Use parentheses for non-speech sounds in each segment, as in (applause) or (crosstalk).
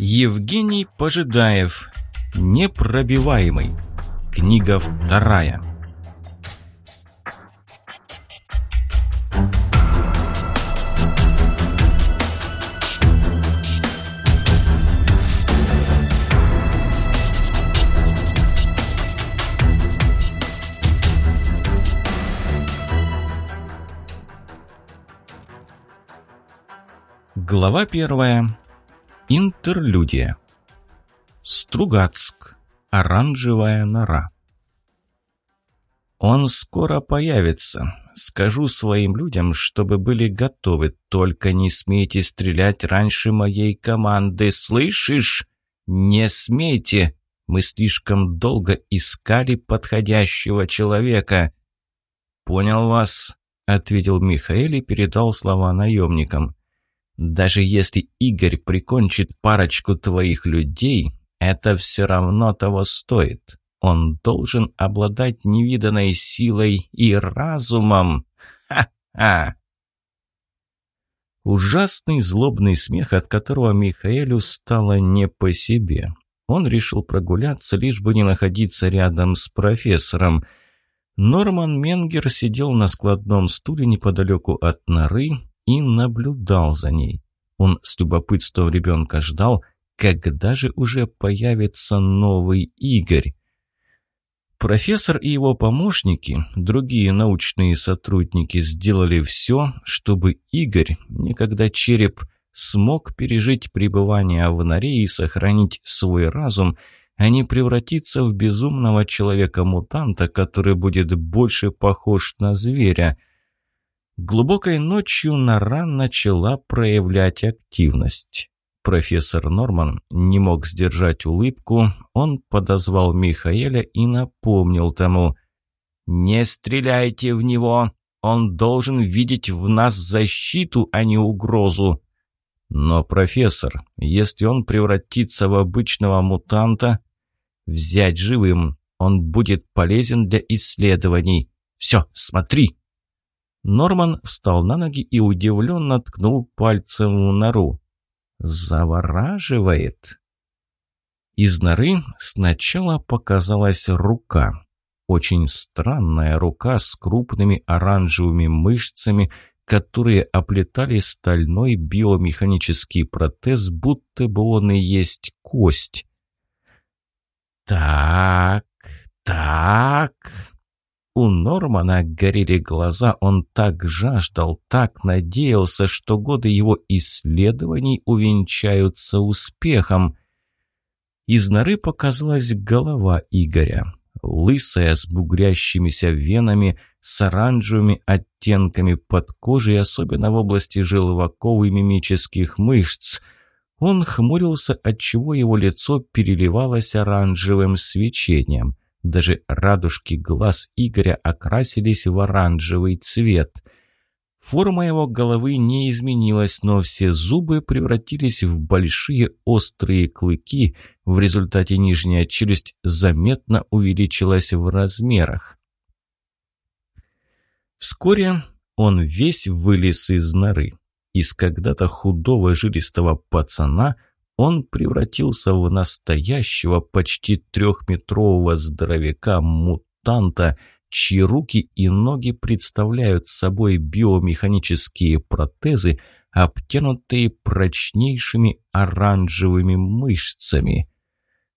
Евгений Пожидаев. Непробиваемый. Книга вторая. Глава первая. Интерлюдия. Стругацк. Оранжевая нора. Он скоро появится. Скажу своим людям, чтобы были готовы. Только не смейте стрелять раньше моей команды. Слышишь? Не смейте. Мы слишком долго искали подходящего человека. Понял вас, ответил Михаил и передал слова наемникам. Даже если Игорь прикончит парочку твоих людей, это все равно того стоит. Он должен обладать невиданной силой и разумом. Ха-ха! Ужасный злобный смех, от которого Михаэлю стало не по себе. Он решил прогуляться, лишь бы не находиться рядом с профессором. Норман Менгер сидел на складном стуле неподалеку от норы и наблюдал за ней. Он с любопытством ребенка ждал, когда же уже появится новый Игорь. Профессор и его помощники, другие научные сотрудники сделали все, чтобы Игорь, никогда череп, смог пережить пребывание в норе и сохранить свой разум, а не превратиться в безумного человека-мутанта, который будет больше похож на зверя – Глубокой ночью нора начала проявлять активность. Профессор Норман не мог сдержать улыбку, он подозвал Михаэля и напомнил тому «Не стреляйте в него, он должен видеть в нас защиту, а не угрозу». «Но, профессор, если он превратится в обычного мутанта, взять живым, он будет полезен для исследований. Все, смотри!» Норман встал на ноги и удивленно ткнул пальцем в нору. «Завораживает!» Из норы сначала показалась рука. Очень странная рука с крупными оранжевыми мышцами, которые оплетали стальной биомеханический протез, будто бы он и есть кость. «Так, так...» У Нормана горели глаза, он так жаждал, так надеялся, что годы его исследований увенчаются успехом. Из норы показалась голова Игоря, лысая, с бугрящимися венами, с оранжевыми оттенками под кожей, особенно в области желваков и мимических мышц. Он хмурился, отчего его лицо переливалось оранжевым свечением. Даже радужки глаз Игоря окрасились в оранжевый цвет. Форма его головы не изменилась, но все зубы превратились в большие острые клыки. В результате нижняя челюсть заметно увеличилась в размерах. Вскоре он весь вылез из норы. Из когда-то худого жилистого пацана – он превратился в настоящего почти трехметрового здоровяка-мутанта, чьи руки и ноги представляют собой биомеханические протезы, обтянутые прочнейшими оранжевыми мышцами.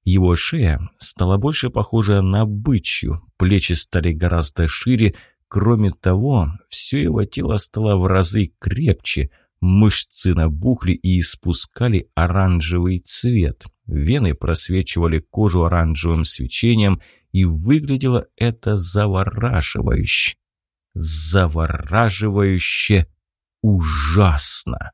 Его шея стала больше похожа на бычью, плечи стали гораздо шире, кроме того, все его тело стало в разы крепче – Мышцы набухли и испускали оранжевый цвет. Вены просвечивали кожу оранжевым свечением, и выглядело это завораживающе. Завораживающе ужасно.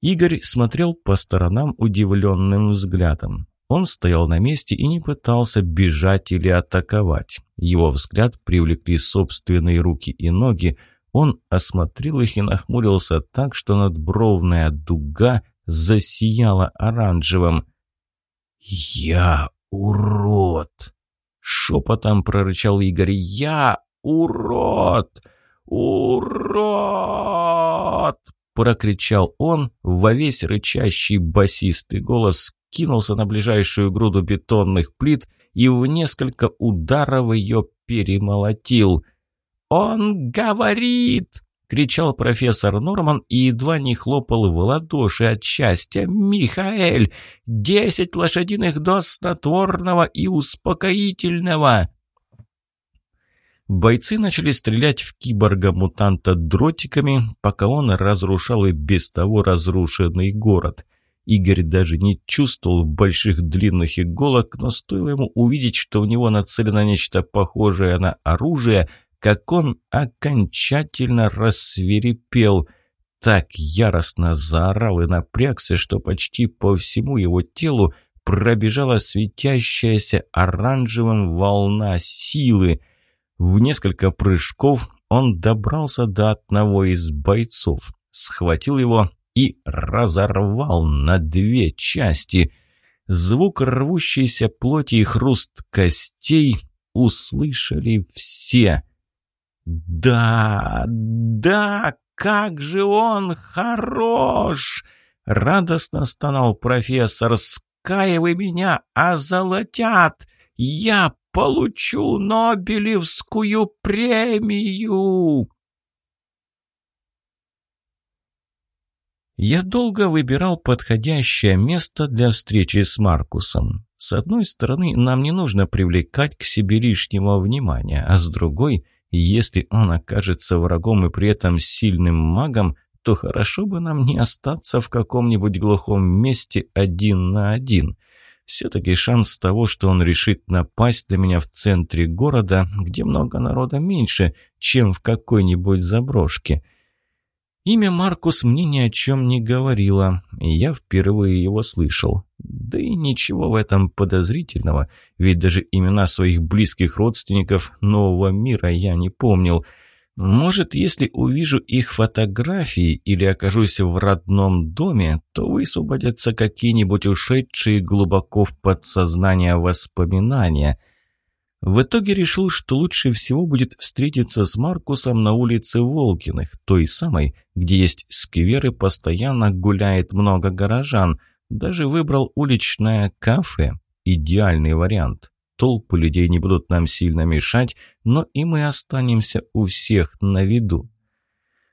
Игорь смотрел по сторонам удивленным взглядом. Он стоял на месте и не пытался бежать или атаковать. Его взгляд привлекли собственные руки и ноги, он осмотрел их и нахмурился так, что надбровная дуга засияла оранжевым. «Я урод!» — шепотом прорычал Игорь. «Я урод! Урод! прокричал он, во весь рычащий басистый голос кинулся на ближайшую груду бетонных плит и в несколько ударов ее перемолотил. «Он говорит!» — кричал профессор Норман и едва не хлопал в ладоши от счастья. «Михаэль! Десять лошадиных доз снотворного и успокоительного!» Бойцы начали стрелять в киборга-мутанта дротиками, пока он разрушал и без того разрушенный город. Игорь даже не чувствовал больших длинных иголок, но стоило ему увидеть, что в него нацелено нечто похожее на оружие, как он окончательно рассверепел. Так яростно заорал и напрягся, что почти по всему его телу пробежала светящаяся оранжевым волна силы — в несколько прыжков он добрался до одного из бойцов, схватил его и разорвал на две части. Звук рвущейся плоти и хруст костей услышали все. «Да, да, как же он хорош!» — радостно стонал профессор. «Скаевы меня озолотят! Я получу Нобелевскую премию!» Я долго выбирал подходящее место для встречи с Маркусом. С одной стороны, нам не нужно привлекать к себе лишнего внимания, а с другой, если он окажется врагом и при этом сильным магом, то хорошо бы нам не остаться в каком-нибудь глухом месте один на один. Все-таки шанс того, что он решит напасть на меня в центре города, где много народа меньше, чем в какой-нибудь заброшке. Имя Маркус мне ни о чем не говорило, и я впервые его слышал. Да и ничего в этом подозрительного, ведь даже имена своих близких родственников нового мира я не помнил – может, если увижу их фотографии или окажусь в родном доме, то высвободятся какие-нибудь ушедшие глубоко в подсознание воспоминания. В итоге решил, что лучше всего будет встретиться с Маркусом на улице Волкиных, той самой, где есть скверы, постоянно гуляет много горожан. Даже выбрал уличное кафе. Идеальный вариант. Толпы людей не будут нам сильно мешать, но и мы останемся у всех на виду.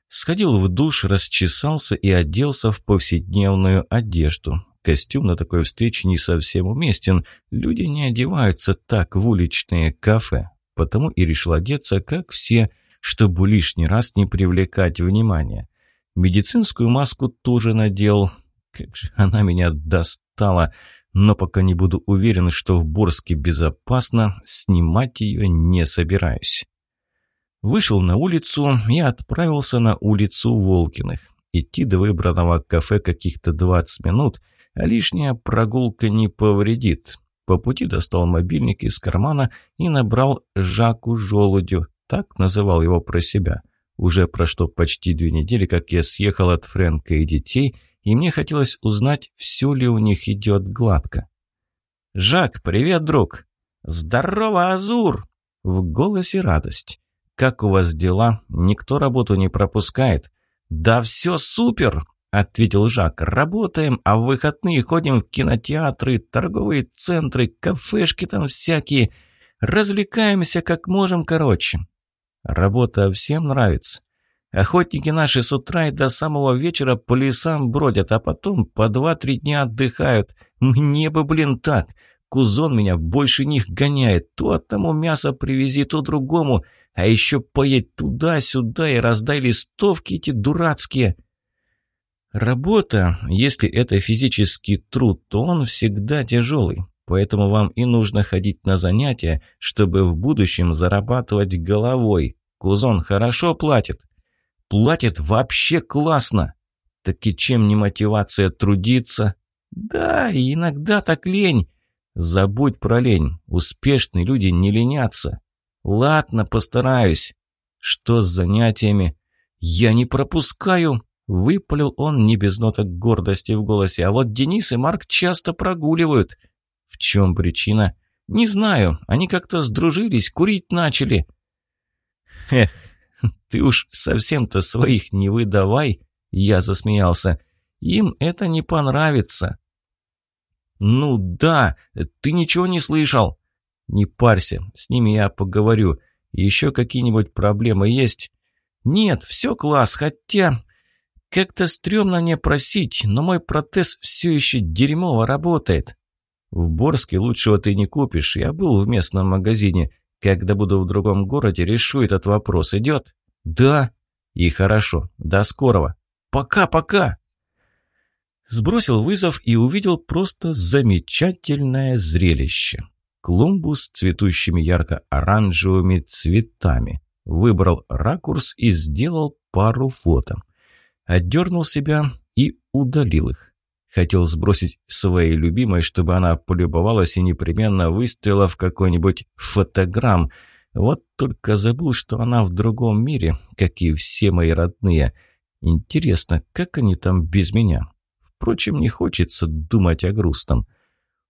Сходил в душ, расчесался и оделся в повседневную одежду. Костюм на такой встрече не совсем уместен. Люди не одеваются так в уличные кафе. Потому и решил одеться, как все, чтобы лишний раз не привлекать внимания. Медицинскую маску тоже надел. Как же она меня достала но пока не буду уверен, что в Борске безопасно, снимать ее не собираюсь. Вышел на улицу и отправился на улицу Волкиных. Идти до выбранного кафе каких-то 20 минут, лишняя прогулка не повредит. По пути достал мобильник из кармана и набрал Жаку Желудю, так называл его про себя. Уже прошло почти две недели, как я съехал от Фрэнка и детей – и мне хотелось узнать, все ли у них идет гладко. «Жак, привет, друг!» «Здорово, Азур!» В голосе радость. «Как у вас дела? Никто работу не пропускает?» «Да все супер!» — ответил Жак. «Работаем, а в выходные ходим в кинотеатры, торговые центры, кафешки там всякие. Развлекаемся как можем, короче». «Работа всем нравится?» Охотники наши с утра и до самого вечера по лесам бродят, а потом по два-три дня отдыхают. Мне бы, блин, так. Кузон меня больше них гоняет. То одному мясо привези, то другому. А еще поедь туда-сюда и раздай листовки эти дурацкие. Работа, если это физический труд, то он всегда тяжелый. Поэтому вам и нужно ходить на занятия, чтобы в будущем зарабатывать головой. Кузон хорошо платит. Платят вообще классно. Так и чем не мотивация трудиться? Да, иногда так лень. Забудь про лень. Успешные люди не ленятся. Ладно, постараюсь. Что с занятиями? Я не пропускаю. Выпалил он не без ноток гордости в голосе. А вот Денис и Марк часто прогуливают. В чем причина? Не знаю. Они как-то сдружились, курить начали. Эх, «Ты уж совсем-то своих не выдавай!» Я засмеялся. «Им это не понравится». «Ну да, ты ничего не слышал?» «Не парься, с ними я поговорю. Еще какие-нибудь проблемы есть?» «Нет, все класс, хотя...» «Как-то стрёмно мне просить, но мой протез все еще дерьмово работает». «В Борске лучшего ты не купишь. Я был в местном магазине. Когда буду в другом городе, решу этот вопрос. Идет?» «Да». «И хорошо. До скорого». «Пока-пока». Сбросил вызов и увидел просто замечательное зрелище. Клумбу с цветущими ярко-оранжевыми цветами. Выбрал ракурс и сделал пару фото. Отдернул себя и удалил их. Хотел сбросить своей любимой, чтобы она полюбовалась и непременно выставила в какой-нибудь фотограмм. Вот только забыл, что она в другом мире, как и все мои родные. Интересно, как они там без меня? Впрочем, не хочется думать о грустном.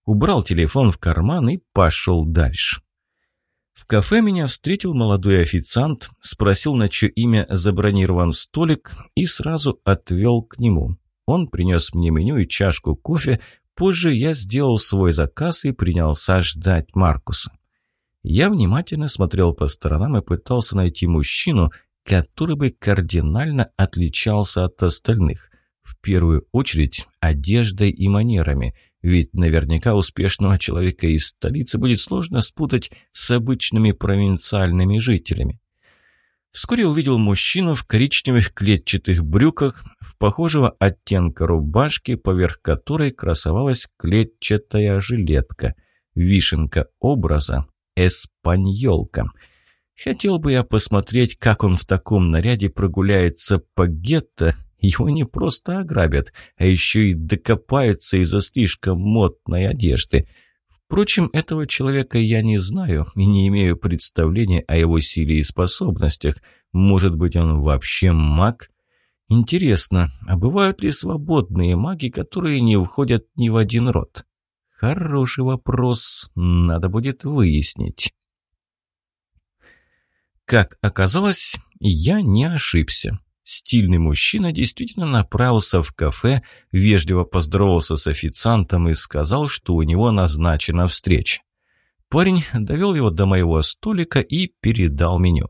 Убрал телефон в карман и пошел дальше. В кафе меня встретил молодой официант, спросил, на чье имя забронирован столик, и сразу отвел к нему. Он принес мне меню и чашку кофе, позже я сделал свой заказ и принялся ждать Маркуса. Я внимательно смотрел по сторонам и пытался найти мужчину, который бы кардинально отличался от остальных. В первую очередь одеждой и манерами, ведь наверняка успешного человека из столицы будет сложно спутать с обычными провинциальными жителями. Вскоре увидел мужчину в коричневых клетчатых брюках, в похожего оттенка рубашки, поверх которой красовалась клетчатая жилетка. Вишенка образа – эспаньолка. Хотел бы я посмотреть, как он в таком наряде прогуляется по гетто, его не просто ограбят, а еще и докопаются из-за слишком модной одежды. Впрочем, этого человека я не знаю и не имею представления о его силе и способностях. Может быть, он вообще маг? Интересно, а бывают ли свободные маги, которые не входят ни в один род? Хороший вопрос, надо будет выяснить. Как оказалось, я не ошибся. Стильный мужчина действительно направился в кафе, вежливо поздоровался с официантом и сказал, что у него назначена встреча. Парень довел его до моего столика и передал меню.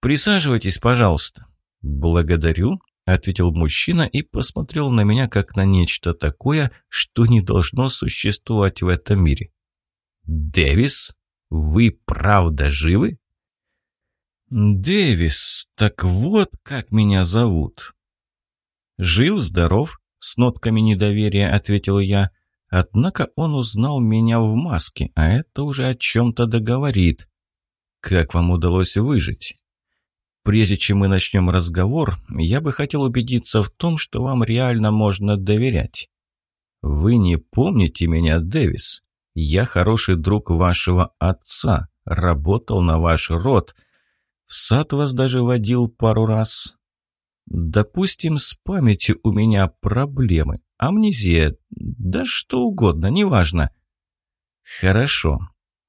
«Присаживайтесь, пожалуйста». «Благодарю», — ответил мужчина и посмотрел на меня как на нечто такое, что не должно существовать в этом мире. «Дэвис, вы правда живы?» «Дэвис, так вот как меня зовут». «Жив-здоров», — с нотками недоверия ответил я. Однако он узнал меня в маске, а это уже о чем-то договорит. «Как вам удалось выжить?» «Прежде чем мы начнем разговор, я бы хотел убедиться в том, что вам реально можно доверять». «Вы не помните меня, Дэвис? Я хороший друг вашего отца, работал на ваш род». В сад вас даже водил пару раз. Допустим, с памятью у меня проблемы. Амнезия, да что угодно, неважно. Хорошо.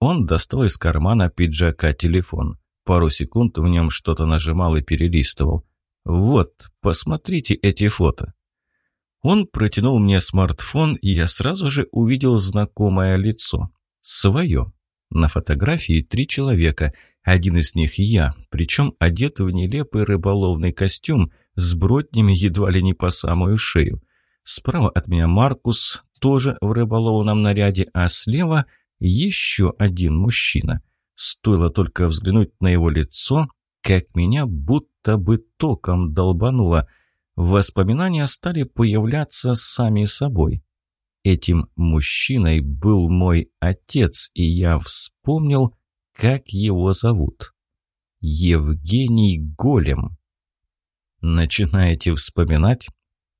Он достал из кармана пиджака телефон. Пару секунд в нем что-то нажимал и перелистывал. Вот, посмотрите эти фото. Он протянул мне смартфон, и я сразу же увидел знакомое лицо. Свое. На фотографии три человека – один из них я, причем одет в нелепый рыболовный костюм с броднями едва ли не по самую шею. Справа от меня Маркус, тоже в рыболовном наряде, а слева еще один мужчина. Стоило только взглянуть на его лицо, как меня будто бы током долбануло. Воспоминания стали появляться сами собой. Этим мужчиной был мой отец, и я вспомнил, как его зовут? Евгений Голем. Начинаете вспоминать?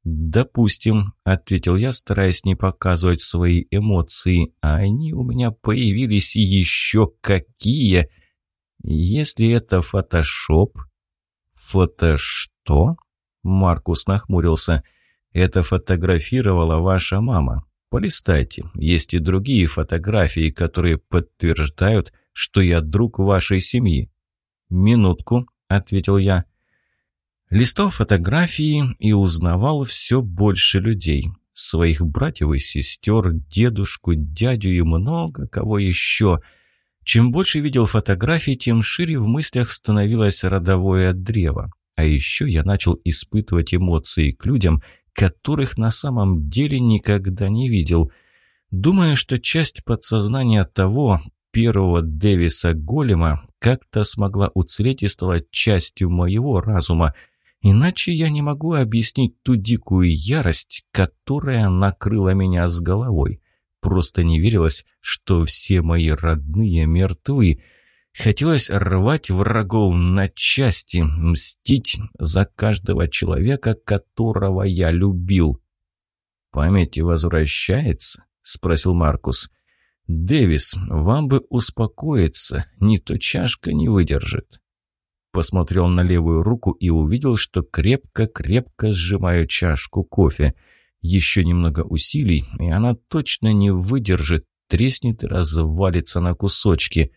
«Допустим», — ответил я, стараясь не показывать свои эмоции, а они у меня появились еще какие. Если это фотошоп... «Фото что?» — Маркус нахмурился. «Это фотографировала ваша мама. Полистайте, есть и другие фотографии, которые подтверждают, что я друг вашей семьи». «Минутку», — ответил я. Листал фотографии и узнавал все больше людей. Своих братьев и сестер, дедушку, дядю и много кого еще. Чем больше видел фотографий, тем шире в мыслях становилось родовое древо. А еще я начал испытывать эмоции к людям, которых на самом деле никогда не видел. Думаю, что часть подсознания того, первого Дэвиса Голема, как-то смогла уцелеть и стала частью моего разума. Иначе я не могу объяснить ту дикую ярость, которая накрыла меня с головой. Просто не верилось, что все мои родные мертвы. Хотелось рвать врагов на части, мстить за каждого человека, которого я любил. «Память возвращается?» — спросил Маркус. «Дэвис, вам бы успокоиться, не то чашка не выдержит». Посмотрел на левую руку и увидел, что крепко-крепко сжимаю чашку кофе. Еще немного усилий, и она точно не выдержит, треснет и развалится на кусочки.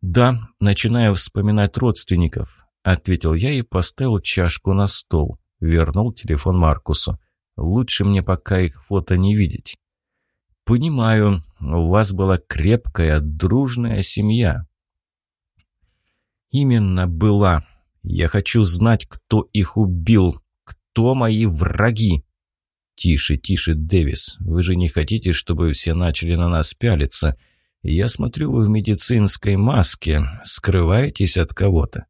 «Да, начинаю вспоминать родственников», — ответил я и поставил чашку на стол. Вернул телефон Маркусу. «Лучше мне пока их фото не видеть». «Понимаю, у вас была крепкая, дружная семья». «Именно была. Я хочу знать, кто их убил, кто мои враги». «Тише, тише, Дэвис. Вы же не хотите, чтобы все начали на нас пялиться?» Я смотрю, вы в медицинской маске. Скрываетесь от кого-то.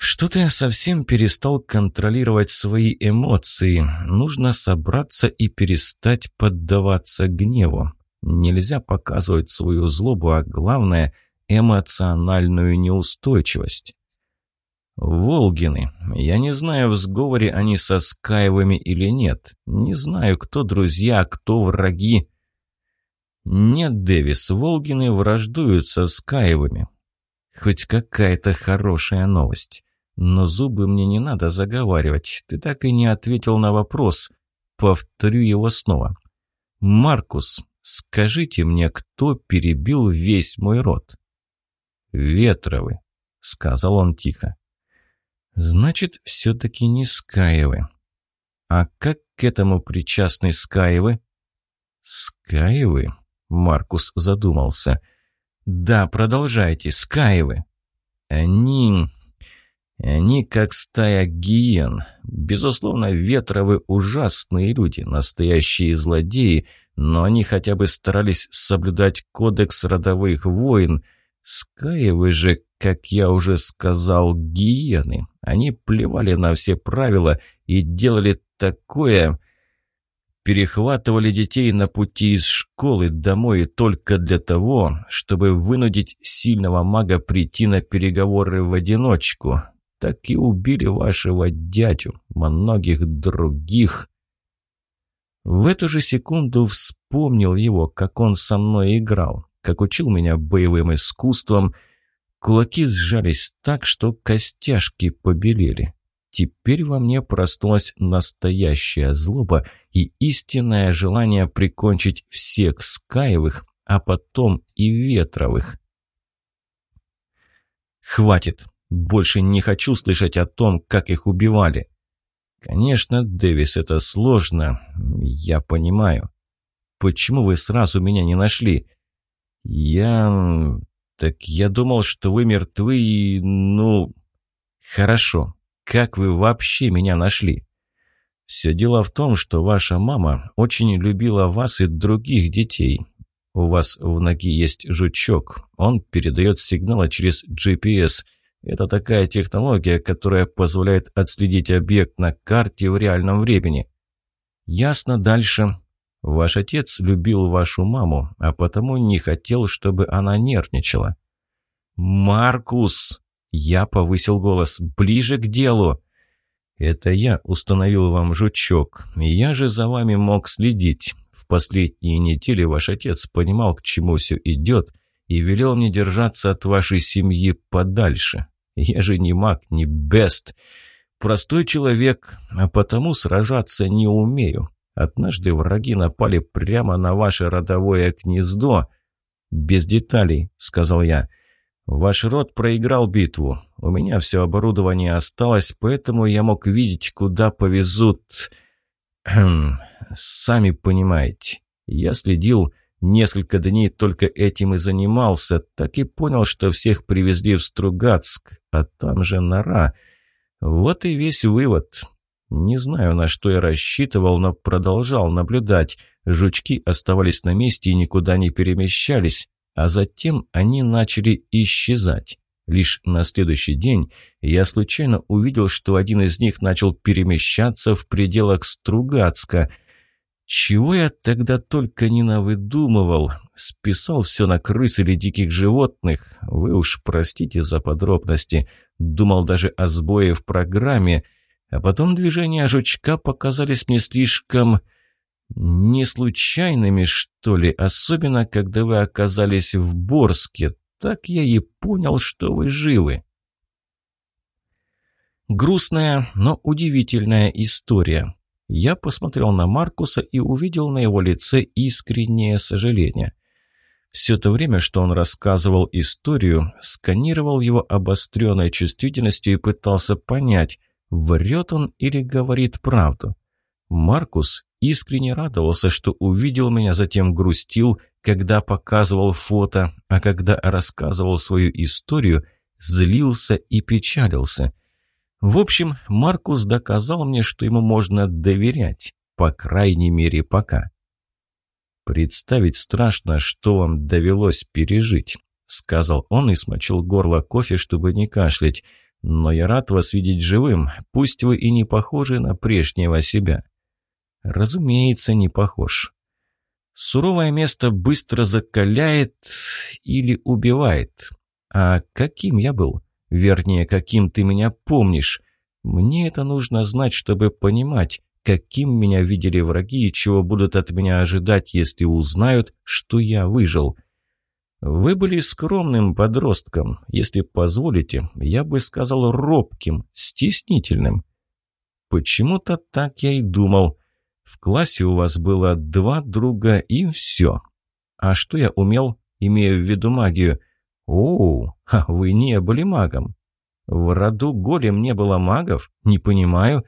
Что-то я совсем перестал контролировать свои эмоции. Нужно собраться и перестать поддаваться гневу. Нельзя показывать свою злобу, а главное – эмоциональную неустойчивость. Волгины. Я не знаю, в сговоре они со Скаевыми или нет. Не знаю, кто друзья, кто враги. Нет, Дэвис, Волгины враждуют со Скаевыми. Хоть какая-то хорошая новость. Но зубы мне не надо заговаривать. Ты так и не ответил на вопрос. Повторю его снова. Маркус, скажите мне, кто перебил весь мой род? Ветровы, сказал он тихо. Значит, все-таки не Скаевы. А как к этому причастны Скаевы? Скаевы? Маркус задумался. «Да, продолжайте, Скаевы». «Они... они как стая гиен. Безусловно, Ветровы ужасные люди, настоящие злодеи, но они хотя бы старались соблюдать кодекс родовых войн. Скаевы же, как я уже сказал, гиены. Они плевали на все правила и делали такое перехватывали детей на пути из школы домой только для того, чтобы вынудить сильного мага прийти на переговоры в одиночку. Так и убили вашего дядю, многих других. В эту же секунду вспомнил его, как он со мной играл, как учил меня боевым искусствам. Кулаки сжались так, что костяшки побелели. Теперь во мне проснулась настоящая злоба и истинное желание прикончить всех Скаевых, а потом и Ветровых. «Хватит! Больше не хочу слышать о том, как их убивали!» «Конечно, Дэвис, это сложно. Я понимаю. Почему вы сразу меня не нашли?» «Я... Так я думал, что вы мертвы и... Ну... Хорошо. Как вы вообще меня нашли?» «Все дело в том, что ваша мама очень любила вас и других детей. У вас в ноге есть жучок. Он передает сигналы через GPS. Это такая технология, которая позволяет отследить объект на карте в реальном времени». «Ясно дальше. Ваш отец любил вашу маму, а потому не хотел, чтобы она нервничала». «Маркус!» Я повысил голос. «Ближе к делу!» «Это я установил вам жучок. Я же за вами мог следить. В последние недели ваш отец понимал, к чему все идет, и велел мне держаться от вашей семьи подальше. Я же не маг, не бест. Простой человек, а потому сражаться не умею. Однажды враги напали прямо на ваше родовое гнездо. «Без деталей», — сказал я. Ваш род проиграл битву. У меня все оборудование осталось, поэтому я мог видеть, куда повезут... Сами понимаете. Я следил несколько дней только этим и занимался, так и понял, что всех привезли в Стругацк, а там же нора. Вот и весь вывод. Не знаю, на что я рассчитывал, но продолжал наблюдать. Жучки оставались на месте и никуда не перемещались а затем они начали исчезать. Лишь на следующий день я случайно увидел, что один из них начал перемещаться в пределах Стругацка. Чего я тогда только не навыдумывал. Списал все на крыс или диких животных. Вы уж простите за подробности. Думал даже о сбое в программе. А потом движения жучка показались мне слишком не случайными, что ли, особенно когда вы оказались в Борске. Так я и понял, что вы живы. Грустная, но удивительная история. Я посмотрел на Маркуса и увидел на его лице искреннее сожаление. Все то время, что он рассказывал историю, сканировал его обостренной чувствительностью и пытался понять, врет он или говорит правду. Маркус искренне радовался, что увидел меня, затем грустил, когда показывал фото, а когда рассказывал свою историю, злился и печалился. В общем, Маркус доказал мне, что ему можно доверять, по крайней мере, пока. «Представить страшно, что вам довелось пережить», — сказал он и смочил горло кофе, чтобы не кашлять. «Но я рад вас видеть живым, пусть вы и не похожи на прежнего себя». Разумеется, не похож. Суровое место быстро закаляет или убивает. А каким я был? Вернее, каким ты меня помнишь? Мне это нужно знать, чтобы понимать, каким меня видели враги и чего будут от меня ожидать, если узнают, что я выжил. Вы были скромным подростком. Если позволите, я бы сказал робким, стеснительным. Почему-то так я и думал. В классе у вас было два друга и все. А что я умел, имея в виду магию? О, а вы не были магом. В роду Голем не было магов? Не понимаю.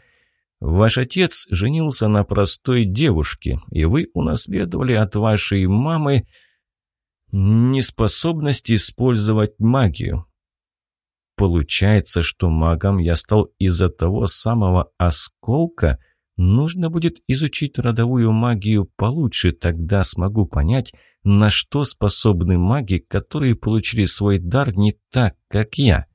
Ваш отец женился на простой девушке, и вы унаследовали от вашей мамы неспособность использовать магию. Получается, что магом я стал из-за того самого осколка – Нужно будет изучить родовую магию получше, тогда смогу понять, на что способны маги, которые получили свой дар не так, как я.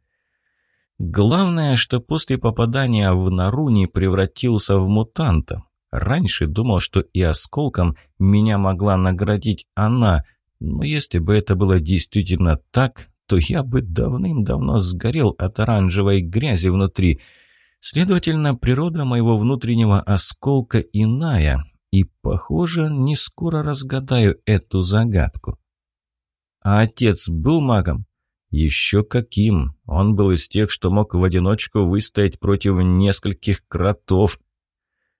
Главное, что после попадания в нору не превратился в мутанта. Раньше думал, что и осколком меня могла наградить она, но если бы это было действительно так, то я бы давным-давно сгорел от оранжевой грязи внутри – Следовательно, природа моего внутреннего осколка иная, и, похоже, не скоро разгадаю эту загадку. А отец был магом? Еще каким. Он был из тех, что мог в одиночку выстоять против нескольких кротов.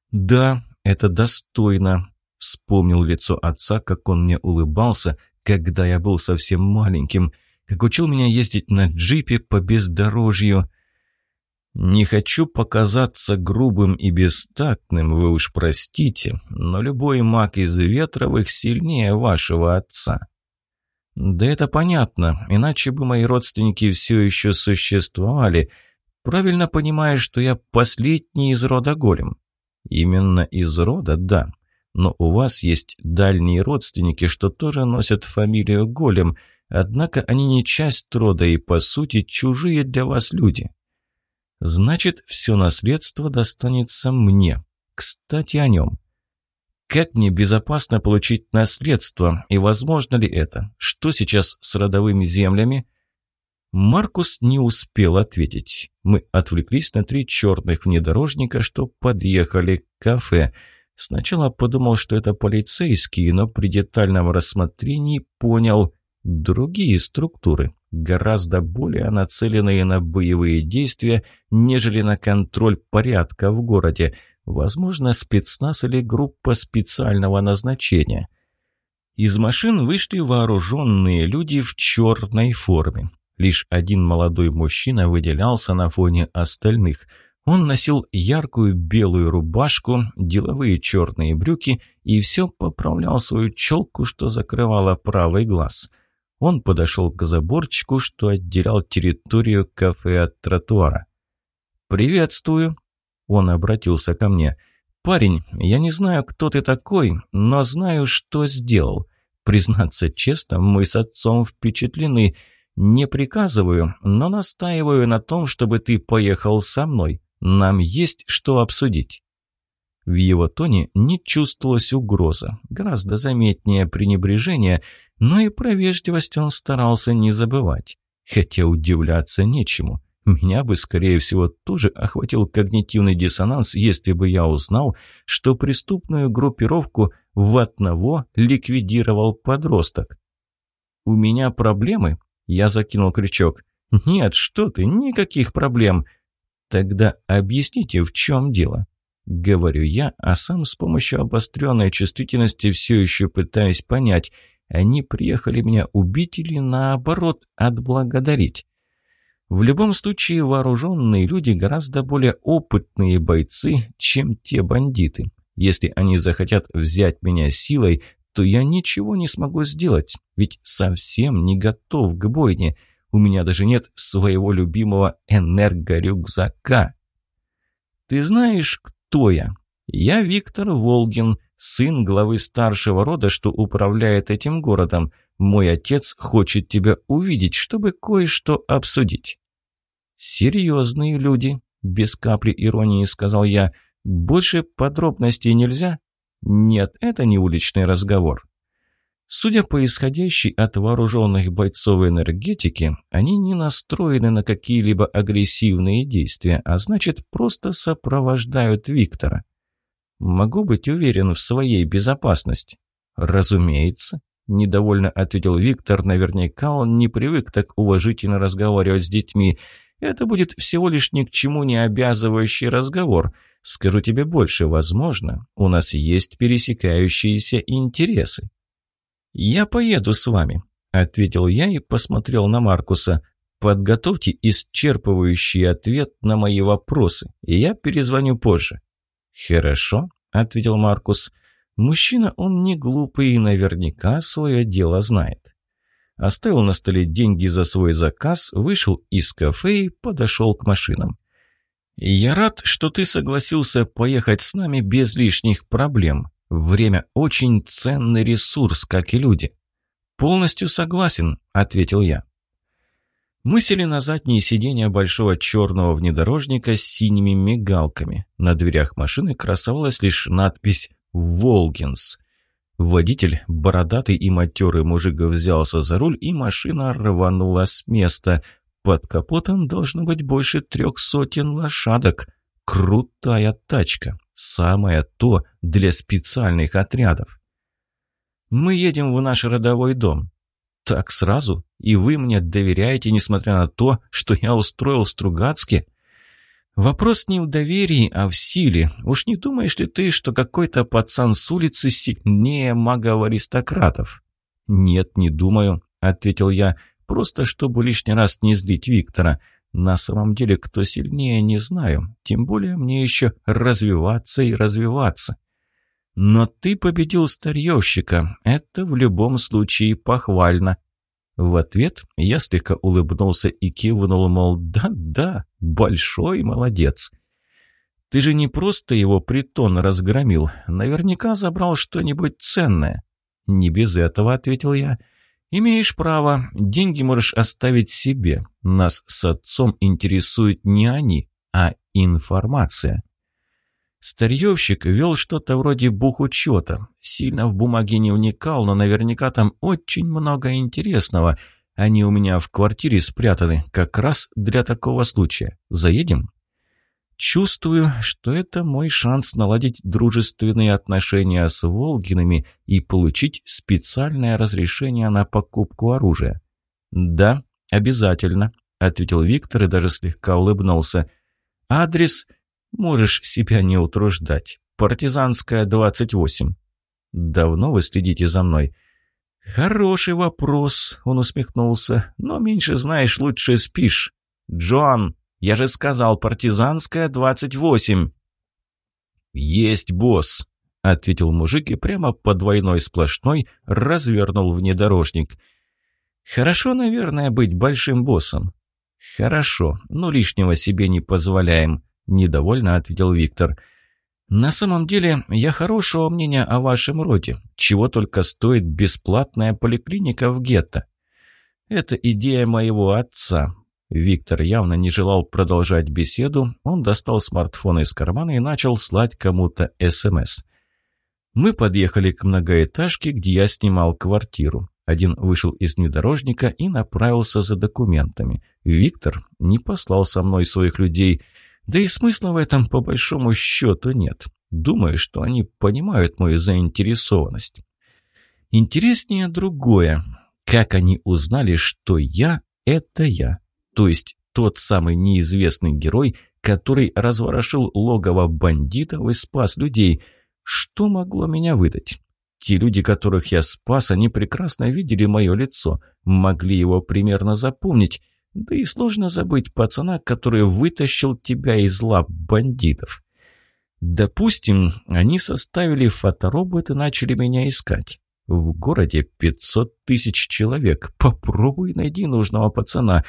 Да, это достойно. Вспомнил лицо отца, как он мне улыбался, когда я был совсем маленьким, как учил меня ездить на джипе по бездорожью. Не хочу показаться грубым и бестактным, вы уж простите, но любой маг из Ветровых сильнее вашего отца. Да это понятно, иначе бы мои родственники все еще существовали. Правильно понимаешь, что я последний из рода голем? Именно из рода, да. Но у вас есть дальние родственники, что тоже носят фамилию голем, однако они не часть рода и, по сути, чужие для вас люди. Значит, все наследство достанется мне. Кстати, о нем. Как мне безопасно получить наследство, и возможно ли это? Что сейчас с родовыми землями? Маркус не успел ответить. Мы отвлеклись на три черных внедорожника, что подъехали к кафе. Сначала подумал, что это полицейские, но при детальном рассмотрении понял другие структуры гораздо более нацеленные на боевые действия, нежели на контроль порядка в городе, возможно, спецназ или группа специального назначения. Из машин вышли вооруженные люди в черной форме. Лишь один молодой мужчина выделялся на фоне остальных. Он носил яркую белую рубашку, деловые черные брюки и все поправлял свою челку, что закрывала правый глаз. Он подошел к заборчику, что отделял территорию кафе от тротуара. «Приветствую!» Он обратился ко мне. «Парень, я не знаю, кто ты такой, но знаю, что сделал. Признаться честно, мы с отцом впечатлены. Не приказываю, но настаиваю на том, чтобы ты поехал со мной. Нам есть что обсудить». В его тоне не чувствовалась угроза, гораздо заметнее пренебрежение, но и про вежливость он старался не забывать. Хотя удивляться нечему. Меня бы, скорее всего, тоже охватил когнитивный диссонанс, если бы я узнал, что преступную группировку в одного ликвидировал подросток. «У меня проблемы?» – я закинул крючок. «Нет, что ты, никаких проблем». «Тогда объясните, в чем дело?» Говорю я, а сам с помощью обостренной чувствительности все еще пытаюсь понять, они приехали меня убить или наоборот отблагодарить. В любом случае, вооруженные люди гораздо более опытные бойцы, чем те бандиты. Если они захотят взять меня силой, то я ничего не смогу сделать, ведь совсем не готов к бойне. У меня даже нет своего любимого энергорюкзака. Ты знаешь, кто я? Я Виктор Волгин, сын главы старшего рода, что управляет этим городом. Мой отец хочет тебя увидеть, чтобы кое-что обсудить». «Серьезные люди», — без капли иронии сказал я. «Больше подробностей нельзя?» «Нет, это не уличный разговор». Судя по исходящей от вооруженных бойцов энергетики, они не настроены на какие-либо агрессивные действия, а значит, просто сопровождают Виктора. Могу быть уверен в своей безопасности? Разумеется. Недовольно ответил Виктор. Наверняка он не привык так уважительно разговаривать с детьми. Это будет всего лишь ни к чему не обязывающий разговор. Скажу тебе больше, возможно, у нас есть пересекающиеся интересы. «Я поеду с вами», — ответил я и посмотрел на Маркуса. «Подготовьте исчерпывающий ответ на мои вопросы, и я перезвоню позже». «Хорошо», — ответил Маркус. «Мужчина, он не глупый и наверняка свое дело знает». Оставил на столе деньги за свой заказ, вышел из кафе и подошел к машинам. «Я рад, что ты согласился поехать с нами без лишних проблем. Время – очень ценный ресурс, как и люди». «Полностью согласен», – ответил я. Мы сели на задние сиденья большого черного внедорожника с синими мигалками. На дверях машины красовалась лишь надпись «Волгинс». Водитель, бородатый и матерый мужик, взялся за руль, и машина рванула с места. Под капотом должно быть больше трех сотен лошадок. Крутая тачка. Самое то для специальных отрядов. «Мы едем в наш родовой дом», «Так сразу? И вы мне доверяете, несмотря на то, что я устроил в Стругацке?» «Вопрос не в доверии, а в силе. Уж не думаешь ли ты, что какой-то пацан с улицы сильнее магов-аристократов?» «Нет, не думаю», — ответил я, «просто чтобы лишний раз не злить Виктора. На самом деле, кто сильнее, не знаю. Тем более мне еще развиваться и развиваться». «Но ты победил старьевщика. Это в любом случае похвально». В ответ я слегка улыбнулся и кивнул, мол, да-да, большой молодец. «Ты же не просто его притон разгромил, наверняка забрал что-нибудь ценное». «Не без этого», — ответил я. «Имеешь право, деньги можешь оставить себе. Нас с отцом интересуют не они, а информация». Старьевщик вел что-то вроде бухучета. Сильно в бумаге не вникал, но наверняка там очень много интересного. Они у меня в квартире спрятаны, как раз для такого случая. Заедем? Чувствую, что это мой шанс наладить дружественные отношения с Волгинами и получить специальное разрешение на покупку оружия. «Да, обязательно», — ответил Виктор и даже слегка улыбнулся. «Адрес Можешь себя не утруждать. Партизанская, 28. Давно вы следите за мной? «Хороший вопрос», — он усмехнулся. «Но меньше знаешь, лучше спишь». «Джон, я же сказал, партизанская, двадцать восемь». «Есть босс», — ответил мужик и прямо по двойной сплошной развернул внедорожник. «Хорошо, наверное, быть большим боссом». «Хорошо, но лишнего себе не позволяем», — недовольно ответил Виктор. «На самом деле, я хорошего мнения о вашем роде. Чего только стоит бесплатная поликлиника в гетто. Это идея моего отца». Виктор явно не желал продолжать беседу. Он достал смартфон из кармана и начал слать кому-то СМС. Мы подъехали к многоэтажке, где я снимал квартиру. Один вышел из внедорожника и направился за документами. Виктор не послал со мной своих людей – да и смысла в этом по большому счету нет. Думаю, что они понимают мою заинтересованность. Интереснее другое. Как они узнали, что я – это я? То есть тот самый неизвестный герой, который разворошил логово бандитов и спас людей. Что могло меня выдать? Те люди, которых я спас, они прекрасно видели мое лицо, могли его примерно запомнить – да и сложно забыть пацана, который вытащил тебя из лап бандитов. Допустим, они составили фоторобот и начали меня искать. В городе 500 тысяч человек. Попробуй найди нужного пацана.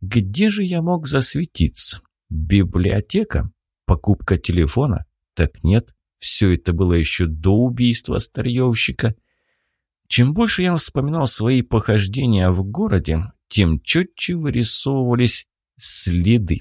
Где же я мог засветиться? Библиотека? Покупка телефона? Так нет, все это было еще до убийства старьевщика. Чем больше я вспоминал свои похождения в городе, тем четче вырисовывались следы.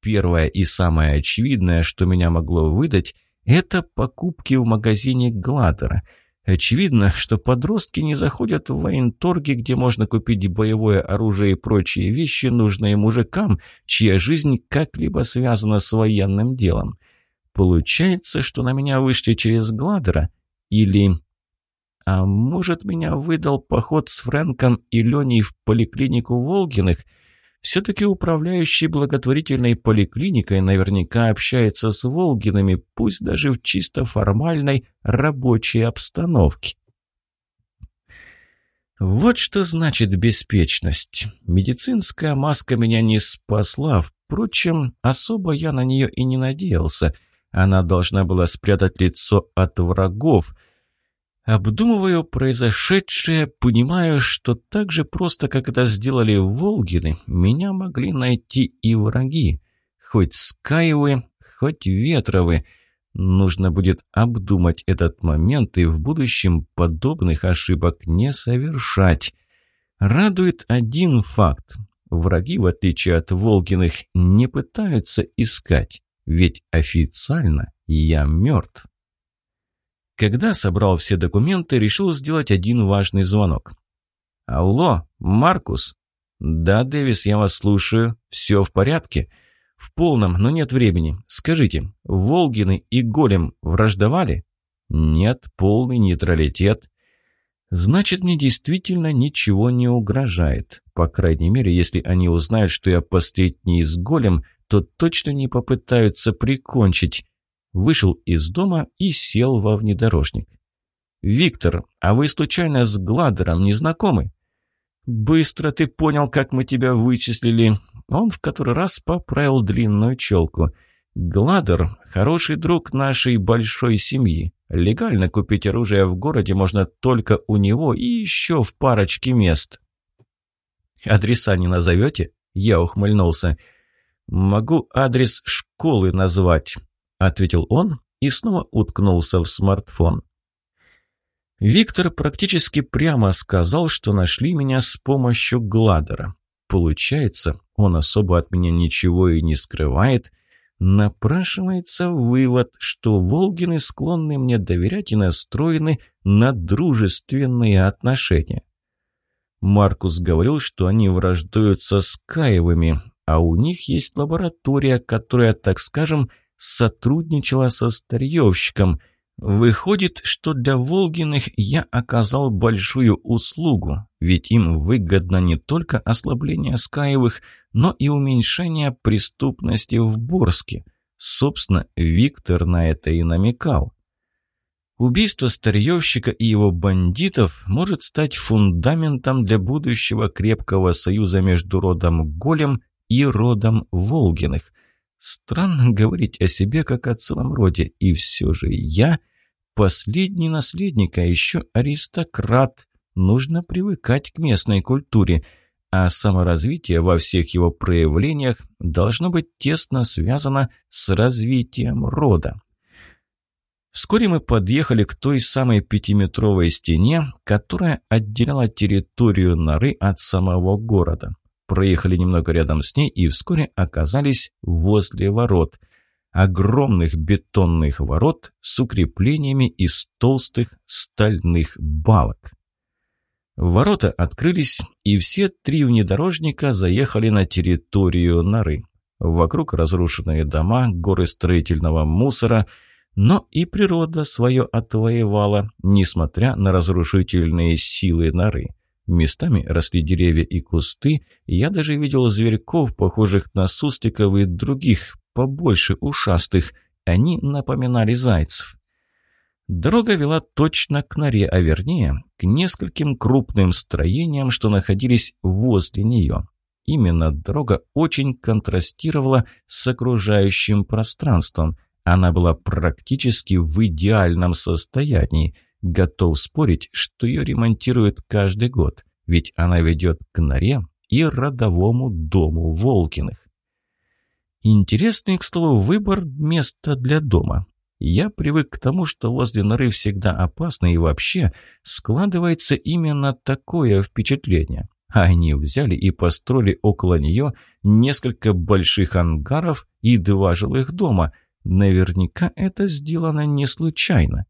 Первое и самое очевидное, что меня могло выдать, это покупки в магазине Гладера. Очевидно, что подростки не заходят в военторги, где можно купить боевое оружие и прочие вещи, нужные мужикам, чья жизнь как-либо связана с военным делом. Получается, что на меня вышли через Гладера или а может, меня выдал поход с Фрэнком и Леней в поликлинику Волгиных? Все-таки управляющий благотворительной поликлиникой наверняка общается с Волгинами, пусть даже в чисто формальной рабочей обстановке. Вот что значит беспечность. Медицинская маска меня не спасла, впрочем, особо я на нее и не надеялся. Она должна была спрятать лицо от врагов – Обдумываю произошедшее, понимаю, что так же просто, как это сделали Волгины, меня могли найти и враги. Хоть Скаевы, хоть Ветровы. Нужно будет обдумать этот момент и в будущем подобных ошибок не совершать. Радует один факт. Враги, в отличие от Волгиных, не пытаются искать, ведь официально я мертв. Когда собрал все документы, решил сделать один важный звонок. «Алло, Маркус?» «Да, Дэвис, я вас слушаю. Все в порядке?» «В полном, но нет времени. Скажите, Волгины и Голем враждовали?» «Нет, полный нейтралитет». «Значит, мне действительно ничего не угрожает. По крайней мере, если они узнают, что я последний из Голем, то точно не попытаются прикончить вышел из дома и сел во внедорожник. «Виктор, а вы случайно с Гладером не знакомы?» «Быстро ты понял, как мы тебя вычислили». Он в который раз поправил длинную челку. «Гладер – хороший друг нашей большой семьи. Легально купить оружие в городе можно только у него и еще в парочке мест». «Адреса не назовете?» – я ухмыльнулся. «Могу адрес школы назвать. — ответил он и снова уткнулся в смартфон. Виктор практически прямо сказал, что нашли меня с помощью Гладера. Получается, он особо от меня ничего и не скрывает. Напрашивается вывод, что Волгины склонны мне доверять и настроены на дружественные отношения. Маркус говорил, что они враждуют со Скаевыми, а у них есть лаборатория, которая, так скажем, сотрудничала со старьевщиком. Выходит, что для Волгиных я оказал большую услугу, ведь им выгодно не только ослабление Скаевых, но и уменьшение преступности в Борске. Собственно, Виктор на это и намекал. Убийство старьевщика и его бандитов может стать фундаментом для будущего крепкого союза между родом Голем и родом Волгиных. Странно (laughs) говорить о себе как о целом роде, и все же я последний наследник, а еще аристократ. Нужно привыкать к местной культуре, а саморазвитие во всех его проявлениях должно быть тесно связано с развитием рода. Вскоре мы подъехали к той самой пятиметровой стене, которая отделяла территорию норы от самого города. Проехали немного рядом с ней и вскоре оказались возле ворот. Огромных бетонных ворот с укреплениями из толстых стальных балок. Ворота открылись, и все три внедорожника заехали на территорию норы. Вокруг разрушенные дома, горы строительного мусора – но и природа свое отвоевала, несмотря на разрушительные силы норы. Местами росли деревья и кусты, я даже видел зверьков, похожих на сусликов и других, побольше ушастых. Они напоминали зайцев. Дорога вела точно к норе, а вернее, к нескольким крупным строениям, что находились возле нее. Именно дорога очень контрастировала с окружающим пространством – она была практически в идеальном состоянии. Готов спорить, что ее ремонтируют каждый год, ведь она ведет к норе и родовому дому Волкиных. Интересный, к слову, выбор места для дома. Я привык к тому, что возле норы всегда опасно и вообще складывается именно такое впечатление. Они взяли и построили около нее несколько больших ангаров и два жилых дома – Наверняка это сделано не случайно.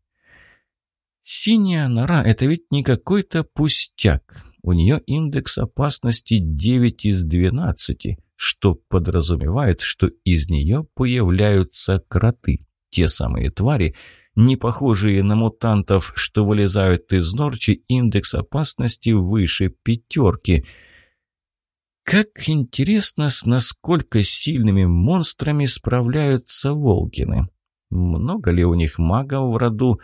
Синяя нора – это ведь не какой-то пустяк. У нее индекс опасности 9 из 12, что подразумевает, что из нее появляются кроты. Те самые твари, не похожие на мутантов, что вылезают из норчи, индекс опасности выше пятерки – как интересно, с насколько сильными монстрами справляются Волгины. Много ли у них магов в роду?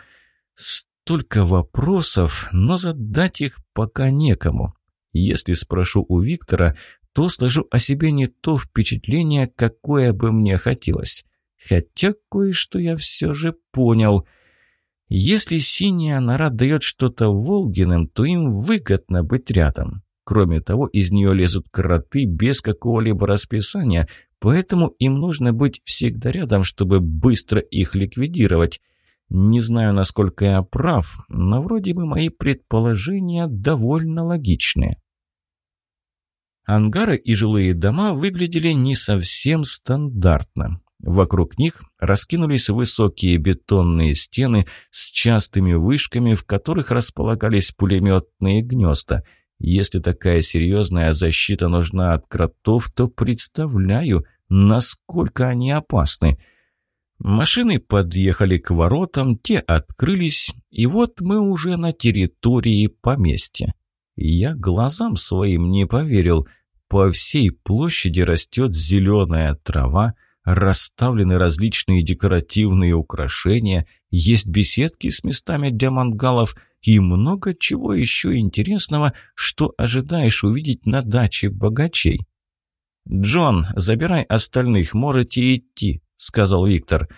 Столько вопросов, но задать их пока некому. Если спрошу у Виктора, то сложу о себе не то впечатление, какое бы мне хотелось. Хотя кое-что я все же понял. Если синяя нора дает что-то Волгиным, то им выгодно быть рядом. Кроме того, из нее лезут кроты без какого-либо расписания, поэтому им нужно быть всегда рядом, чтобы быстро их ликвидировать. Не знаю, насколько я прав, но вроде бы мои предположения довольно логичные. Ангары и жилые дома выглядели не совсем стандартно. Вокруг них раскинулись высокие бетонные стены с частыми вышками, в которых располагались пулеметные гнезда – если такая серьезная защита нужна от кротов, то представляю, насколько они опасны. Машины подъехали к воротам, те открылись, и вот мы уже на территории поместья. Я глазам своим не поверил. По всей площади растет зеленая трава, расставлены различные декоративные украшения, есть беседки с местами для мангалов – и много чего еще интересного, что ожидаешь увидеть на даче богачей. «Джон, забирай остальных, можете идти», — сказал Виктор.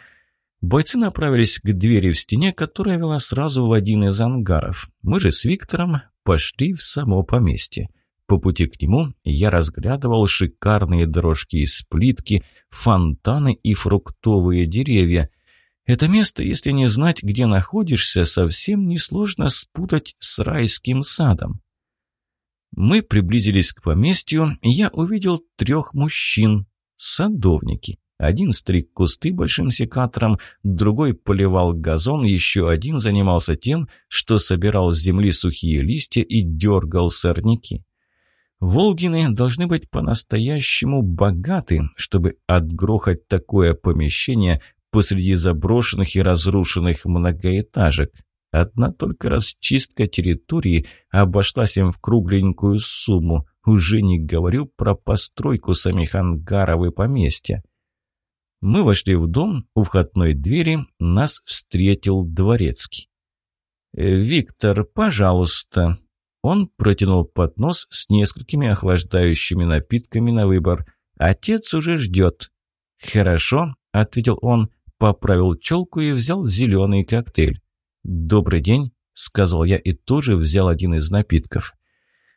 Бойцы направились к двери в стене, которая вела сразу в один из ангаров. Мы же с Виктором пошли в само поместье. По пути к нему я разглядывал шикарные дорожки из плитки, фонтаны и фруктовые деревья. Это место, если не знать, где находишься, совсем несложно спутать с райским садом. Мы приблизились к поместью, и я увидел трех мужчин, садовники. Один стриг кусты большим секатором, другой поливал газон, еще один занимался тем, что собирал с земли сухие листья и дергал сорняки. Волгины должны быть по-настоящему богаты, чтобы отгрохать такое помещение, посреди заброшенных и разрушенных многоэтажек. Одна только расчистка территории обошлась им в кругленькую сумму, уже не говорю про постройку самих ангаров и поместья. Мы вошли в дом, у входной двери нас встретил дворецкий. «Виктор, пожалуйста». Он протянул поднос с несколькими охлаждающими напитками на выбор. «Отец уже ждет». «Хорошо», — ответил он, поправил челку и взял зеленый коктейль. «Добрый день», — сказал я и тоже взял один из напитков.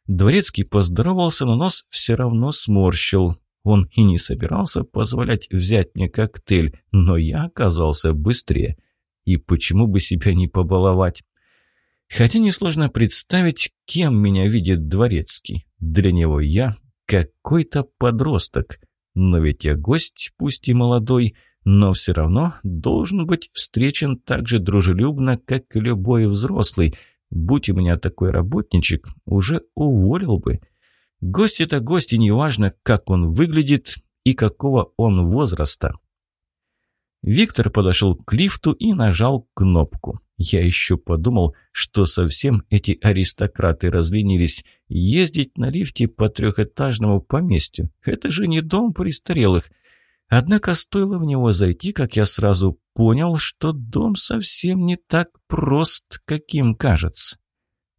Дворецкий поздоровался, но нос все равно сморщил. Он и не собирался позволять взять мне коктейль, но я оказался быстрее. И почему бы себя не побаловать? Хотя несложно представить, кем меня видит Дворецкий. Для него я какой-то подросток. Но ведь я гость, пусть и молодой, но все равно должен быть встречен так же дружелюбно, как и любой взрослый. Будь у меня такой работничек, уже уволил бы. Гость это гость, и неважно, как он выглядит и какого он возраста. Виктор подошел к лифту и нажал кнопку. Я еще подумал, что совсем эти аристократы разленились. Ездить на лифте по трехэтажному поместью – это же не дом престарелых. Однако стоило в него зайти, как я сразу понял, что дом совсем не так прост, каким кажется.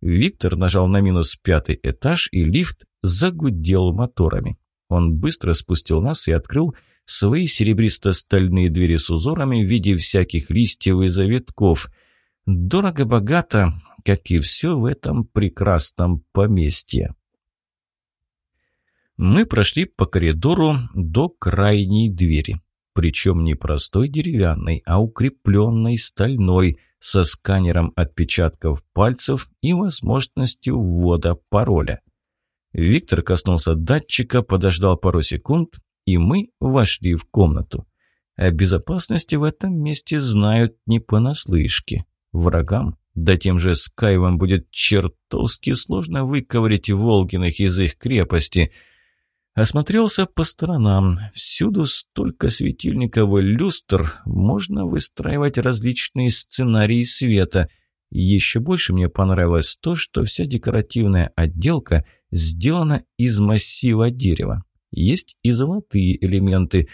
Виктор нажал на минус пятый этаж, и лифт загудел моторами. Он быстро спустил нас и открыл свои серебристо-стальные двери с узорами в виде всяких листьев и завитков. Дорого-богато, как и все в этом прекрасном поместье. Мы прошли по коридору до крайней двери. Причем не простой деревянной, а укрепленной стальной, со сканером отпечатков пальцев и возможностью ввода пароля. Виктор коснулся датчика, подождал пару секунд, и мы вошли в комнату. О безопасности в этом месте знают не понаслышке. Врагам, да тем же Скайвам будет чертовски сложно выковырять Волгиных из их крепости. Осмотрелся по сторонам. Всюду столько светильников и люстр. Можно выстраивать различные сценарии света. Еще больше мне понравилось то, что вся декоративная отделка сделана из массива дерева. Есть и золотые элементы.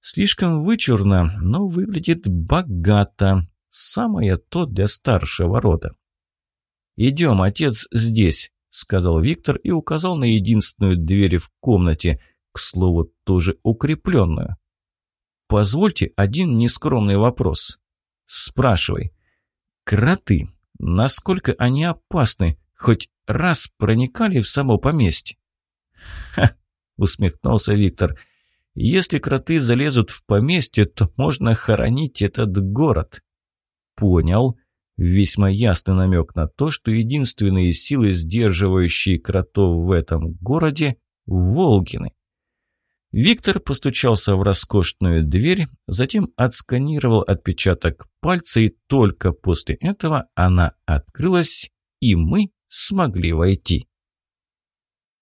Слишком вычурно, но выглядит богато. Самое то для старшего рода. «Идем, отец здесь», — сказал Виктор и указал на единственную дверь в комнате, к слову, тоже укрепленную. «Позвольте один нескромный вопрос». «Спрашивай. Кроты, насколько они опасны, хоть раз проникали в само поместье?» «Ха!» — усмехнулся Виктор. «Если кроты залезут в поместье, то можно хоронить этот город». «Понял». Весьма ясный намек на то, что единственные силы, сдерживающие кротов в этом городе – Волгины. Виктор постучался в роскошную дверь, затем отсканировал отпечаток пальца, и только после этого она открылась, и мы смогли войти.